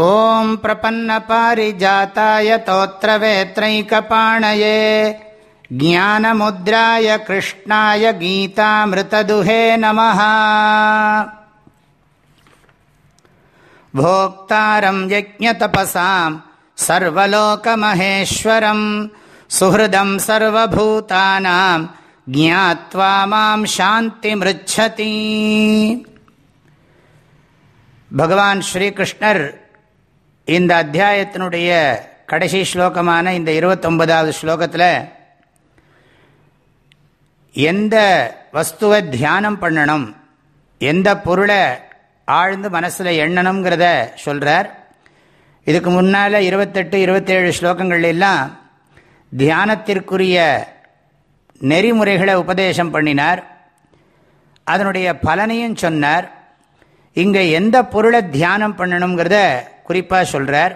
ॐ प्रपन्नपारिजाताय तोत्रवेत्रैकपाणये ज्ञानमुद्राय कृष्णाय गीतामृतदुहे नमः भोक्तारम् यज्ञतपसाम् सर्वलोकमहेश्वरम् सुहृदम् सर्वभूतानाम् ज्ञात्वा माम् शान्तिमृच्छति भगवान् श्रीकृष्णर् இந்த அத்தியாயத்தினுடைய கடைசி ஸ்லோகமான இந்த இருபத்தொன்பதாவது ஸ்லோகத்தில் எந்த வஸ்துவை தியானம் பண்ணணும் எந்த பொருளை ஆழ்ந்து மனசில் எண்ணணுங்கிறத சொல்கிறார் இதுக்கு முன்னால் இருபத்தெட்டு இருபத்தேழு ஸ்லோகங்கள்லாம் தியானத்திற்குரிய நெறிமுறைகளை உபதேசம் பண்ணினார். அதனுடைய பலனையும் சொன்னார். இங்கே எந்த பொருளை தியானம் பண்ணணுங்கிறத குறிப்பாக சொல்கிறார்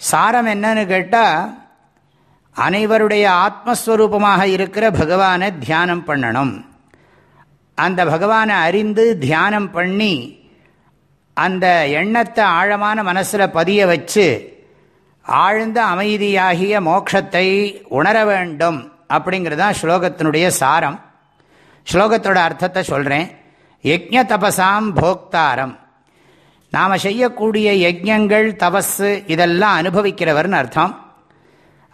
சாரம் என்னன்னு கேட்டால் அனைவருடைய ஆத்மஸ்வரூபமாக இருக்கிற பகவானை தியானம் பண்ணணும். அந்த பகவானை அறிந்து தியானம் பண்ணி அந்த எண்ணத்தை ஆழமான மனசில் பதிய வச்சு ஆழ்ந்த அமைதியாகிய மோட்சத்தை உணர வேண்டும் அப்படிங்கிறது தான் ஸ்லோகத்தினுடைய சாரம். ஸ்லோகத்தோட அர்த்தத்தை சொல்கிறேன் யஜ்ஞ தபசாம் போக்தாரம். நாம் செய்யக்கூடிய யஜ்யங்கள் தபஸு இதெல்லாம் அனுபவிக்கிறவர்னு அர்த்தம்.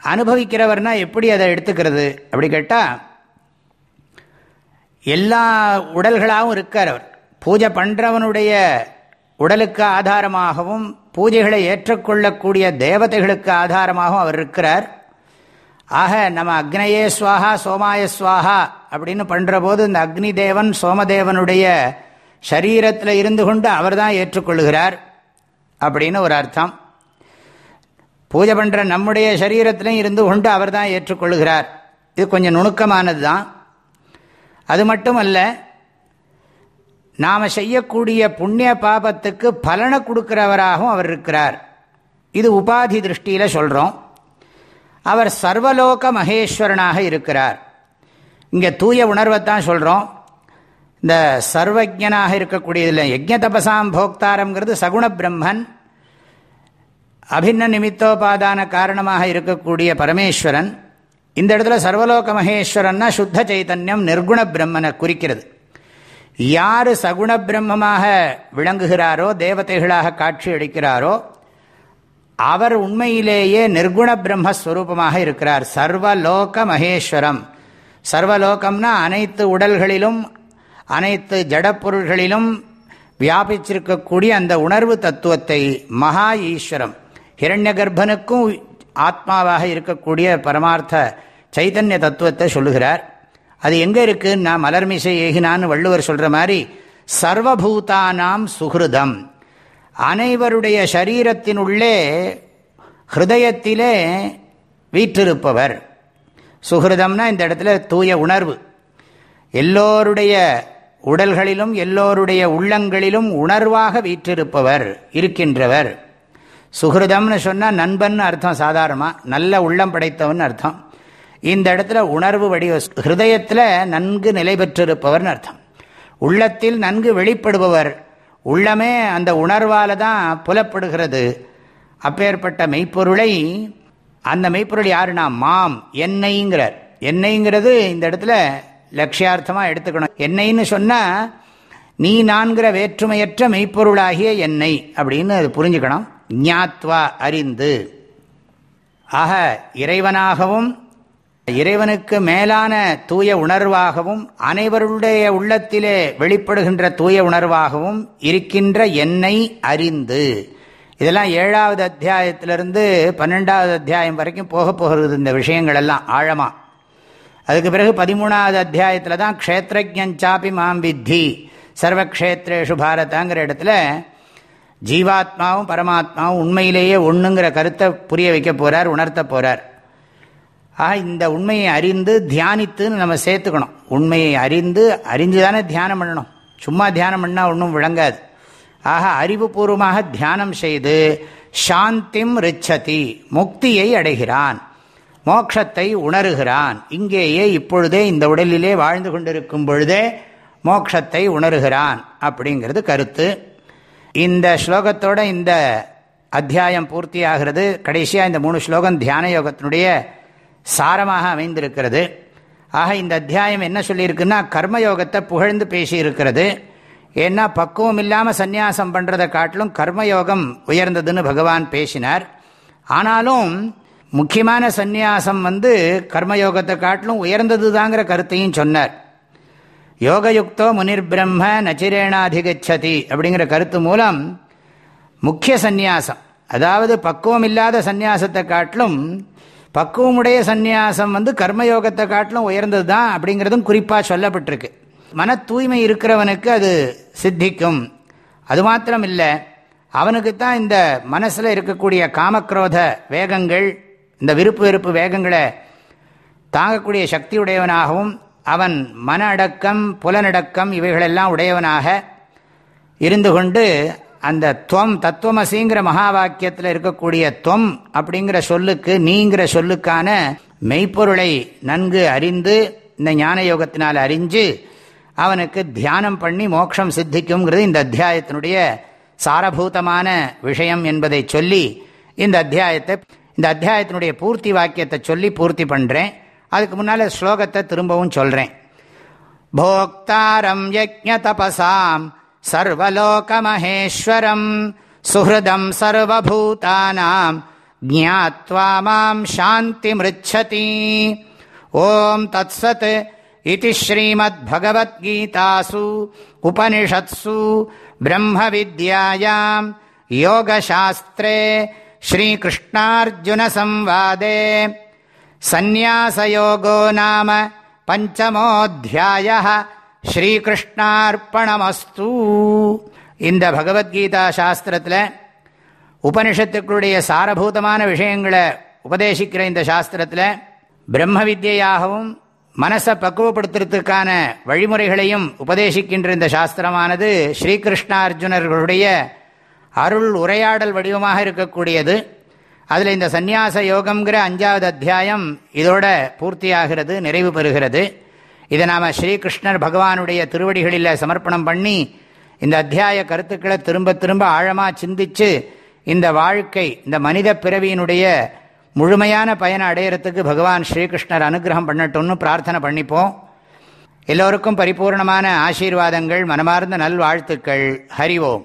அனுபவிக்கிறவர்னா எப்படி அதை எடுத்துக்கிறது? அப்படி கேட்டால் எல்லா உடல்களாகவும் இருக்கார் அவர். பூஜை பண்ணுறவனுடைய உடலுக்கு ஆதாரமாகவும் பூஜைகளை ஏற்றுக்கொள்ளக்கூடிய தேவதைகளுக்கு ஆதாரமாகவும் அவர் இருக்கிறார். ஆக நம்ம அக்னையே சுவாகா சோமாய சுவாகா அப்படின்னு பண்ணுற போது இந்த அக்னி தேவன் சோமதேவனுடைய சரீரத்தில் இருந்து கொண்டு அவர் தான் ஏற்றுக்கொள்கிறார் அப்படின்னு ஒரு அர்த்தம். பூஜை பண்ணுற நம்முடைய சரீரத்திலையும் இருந்து கொண்டு அவர் தான் ஏற்றுக்கொள்கிறார் இது கொஞ்சம் நுணுக்கமானது தான். அது மட்டும் அல்ல நாம் செய்யக்கூடிய புண்ணிய பாபத்துக்கு பலனை கொடுக்கிறவராகவும் அவர் இருக்கிறார். இது உபாதி திருஷ்டியில் சொல்கிறோம் அவர் சர்வலோக மகேஸ்வரனாக இருக்கிறார். இங்கே தூய உணர்வைத்தான் சொல்கிறோம் இந்த சர்வஜனாக இருக்கக்கூடியதில் யஜ்ய தபசாம் போக்தாரங்கிறது சகுண பிரம்மன். அபின்ன நிமித்தோபாதான காரணமாக இருக்கக்கூடிய பரமேஸ்வரன். இந்த இடத்துல சர்வலோக மகேஸ்வரன்னா சுத்த சைத்தன்யம் நிர்குண பிரம்மனை குறிக்கிறது. யார் சகுண பிரம்மமாக விளங்குகிறாரோ தேவதைகளாக காட்சி அளிக்கிறாரோ அவர் உண்மையிலேயே நிர்குண பிரம்மஸ்வரூபமாக இருக்கிறார். சர்வலோக மகேஸ்வரம். சர்வலோகம்னா அனைத்து உடல்களிலும் அனைத்து ஜடப்பொருள்களிலும் வியாபிச்சிருக்கக்கூடிய அந்த உணர்வு தத்துவத்தை மகா ஈஸ்வரம். ஹிரண்ய கர்ப்பனுக்கும் ஆத்மாவாக இருக்கக்கூடிய பரமார்த்த சைதன்ய தத்துவத்தை சொல்லுகிறார். அது எங்கே இருக்குன்னா மலர்மிசை ஏகினான்னு வள்ளுவர் சொல்கிற மாதிரி சர்வபூதானாம் சுகிருதம். அனைவருடைய சரீரத்தினுள்ளே ஹிருதயத்திலே வீற்றிருப்பவர். சுகிருதம்னா இந்த இடத்துல தூய உணர்வு. எல்லோருடைய உடல்களிலும் எல்லோருடைய உள்ளங்களிலும் உணர்வாக வீற்றிருப்பவர் இருக்கின்றவர். சுகிருதம்னு சொன்னால் நண்பன் அர்த்தம் சாதாரணமாக நல்ல உள்ளம் படைத்தவன் அர்த்தம். இந்த இடத்துல உணர்வு வடிவ ஹிருதயத்தில் நன்கு நிலை பெற்றிருப்பவர்னு அர்த்தம். உள்ளத்தில் நன்கு வெளிப்படுபவர் உள்ளமே அந்த உணர்வால் தான் புலப்படுகிறது. அப்பேற்பட்ட மெய்ப்பொருளை அந்த மெய்ப்பொருள் யாருன்னா மாம் என்னைங்கிறார் என்னைங்கிறது இந்த இடத்துல லட்சியார்த்தமாக எடுத்துக்கணும். என்னைன்னு சொன்னால் நீ நான்கிற வேற்றுமையற்ற மெய்ப்பொருளாகிய என்னை அப்படின்னு அது புரிஞ்சுக்கணும். ஞாத்வா அறிந்து. ஆக இறைவனாகவும் இறைவனுக்கு மேலான தூய உணர்வாகவும் அனைவருடைய உள்ளத்திலே வெளிப்படுகின்ற தூய உணர்வாகவும் இருக்கின்ற என்னை அறிந்து. இதெல்லாம் ஏழாவது அத்தியாயத்திலிருந்து பன்னெண்டாவது அத்தியாயம் வரைக்கும் போக போகிறது இந்த விஷயங்கள் எல்லாம் ஆழமாக அதுக்கு பிறகு பதிமூணாவது அத்தியாயத்தில் தான் க்ஷேத்திரஜாப்பி மாம் வித்தி சர்வக்ஷேத்ரேஷு பாரதாங்கிற இடத்துல ஜீவாத்மாவும் பரமாத்மாவும் உண்மையிலேயே ஒன்றுங்கிற கருத்தை புரிய வைக்க போகிறார் உணர்த்த போகிறார் ஆக இந்த உண்மையை அறிந்து தியானித்துன்னு நம்ம சேர்த்துக்கணும். உண்மையை அறிந்து அறிஞ்சு தானே தியானம் பண்ணணும். சும்மா தியானம் பண்ணால் ஒன்றும் விளங்காது. ஆக அறிவுபூர்வமாக தியானம் செய்து சாந்திம் ரிச்சதி முக்தியை அடைகிறான். மோக்ஷத்தை உணர்கிறான். இங்கேயே இப்பொழுதே இந்த உடலிலே வாழ்ந்து கொண்டிருக்கும் பொழுதே மோக்ஷத்தை உணர்கிறான் அப்படிங்கிறது கருத்து. இந்த ஸ்லோகத்தோட இந்த அத்தியாயம் பூர்த்தியாகிறது. கடைசியாக இந்த மூணு ஸ்லோகம் தியான யோகத்தினுடைய சாரமாக அமைந்திருக்கிறது. ஆக இந்த அத்தியாயம் என்ன சொல்லியிருக்குன்னா கர்மயோகத்தை புகழ்ந்து பேசியிருக்கிறது. ஏன்னா பக்குவம் இல்லாமல் சந்நியாசம் பண்ணுறதை காட்டிலும் கர்மயோகம் உயர்ந்ததுன்னு பகவான் பேசினார். ஆனாலும் முக்கியமான சந்நியாசம் வந்து கர்மயோகத்தை காட்டிலும் உயர்ந்தது தாங்கிற கருத்தையும் சொன்னார். யோகயுக்தோ முனிர் பிரம்ம நச்சிரேணாதிகச்சதி அப்படிங்கிற கருத்து மூலம் முக்கிய சந்நியாசம். அதாவது பக்குவம் இல்லாத சந்நியாசத்தை காட்டிலும் பக்குவமுடைய சந்நியாசம் வந்து கர்மயோகத்தை காட்டிலும் உயர்ந்தது தான் அப்படிங்கிறதும் குறிப்பாக சொல்லப்பட்டிருக்கு. மன தூய்மை இருக்கிறவனுக்கு அது சித்திக்கும். அது மாத்திரம் இல்லை அவனுக்கு தான் இந்த மனசில் இருக்கக்கூடிய காமக்ரோத வேகங்கள் இந்த விருப்பு வெறுப்பு வேகங்களை தாங்கக்கூடிய சக்தி உடையவனாகவும் அவன் மன அடக்கம் புலனடக்கம் இவைகளெல்லாம் உடையவனாக இருந்து கொண்டு அந்த துவம் தத்துவமசிங்கிற மகா வாக்கியத்தில் இருக்கக்கூடிய துவம் அப்படிங்கிற சொல்லுக்கு நீங்கிற சொல்லுக்கான மெய்ப்பொருளை நன்கு அறிந்து இந்த ஞான யோகத்தினால் அறிஞ்சு அவனுக்கு தியானம் பண்ணி மோட்சம் சித்திக்குங்கிறது இந்த அத்தியாயத்தினுடைய சாரபூதமான விஷயம் என்பதை சொல்லி இந்த அத்தியாயத்தை இந்த அத்தியாயத்தினுடைய பூர்த்தி வாக்கியத்தை சொல்லி பூர்த்தி பண்ணுறேன் அதுக்கு முன்னால் ஸ்லோகத்தை திரும்பவும் சொல்கிறேன் போக்தாரம் யஜ்ஞ தபசாம் சர்வலோகமஹேஸ்வரம் சுஹதம் சர்வபூதானாம் ஜாத்வா மாம் சாந்தி மிருச்சதி ஓம் தத் சத் இது ஸ்ரீமத்பகவத்கீதாசு உபனிஷத்சு பிரம்ம வித்யாயாம் யோகசாஸ்திரே ஸ்ரீகிருஷ்ணார்ஜுனசம்வாதே. சந்நியாசயோகோ நாம பஞ்சமோத்தியாய ஸ்ரீகிருஷ்ணார்ப்பணமஸ்து. இந்த பகவத்கீதா சாஸ்திரத்தில் உபனிஷத்துக்களுடைய சாரபூதமான விஷயங்களை உபதேசிக்கிற இந்த சாஸ்திரத்தில் பிரம்ம வித்தியாகவும் மனசை பக்குவப்படுத்துறதுக்கான வழிமுறைகளையும் உபதேசிக்கின்ற இந்த சாஸ்திரமானது ஸ்ரீகிருஷ்ணார்ஜுனர்களுடைய அருள் உரையாடல் வடிவமாக இருக்கக்கூடியது. அதில் இந்த சந்நியாச யோகம்ங்கிற அஞ்சாவது அத்தியாயம் இதோட பூர்த்தியாகிறது நிறைவு பெறுகிறது. இதை நாம் ஸ்ரீகிருஷ்ணர் பகவானுடைய திருவடிகளில் சமர்ப்பணம் பண்ணி இந்த அத்தியாய கருத்துக்களை திரும்ப திரும்ப ஆழமாக சிந்தித்து இந்த வாழ்க்கை இந்த மனித பிறவியினுடைய முழுமையான பயனை அடையிறதுக்கு பகவான் ஸ்ரீகிருஷ்ணர் அனுகிரகம் பண்ணட்டும்னு பிரார்த்தனை பண்ணிப்போம். எல்லோருக்கும் பரிபூர்ணமான ஆசீர்வாதங்கள் மனமார்ந்த நல்வாழ்த்துக்கள். ஹரி ஓம்.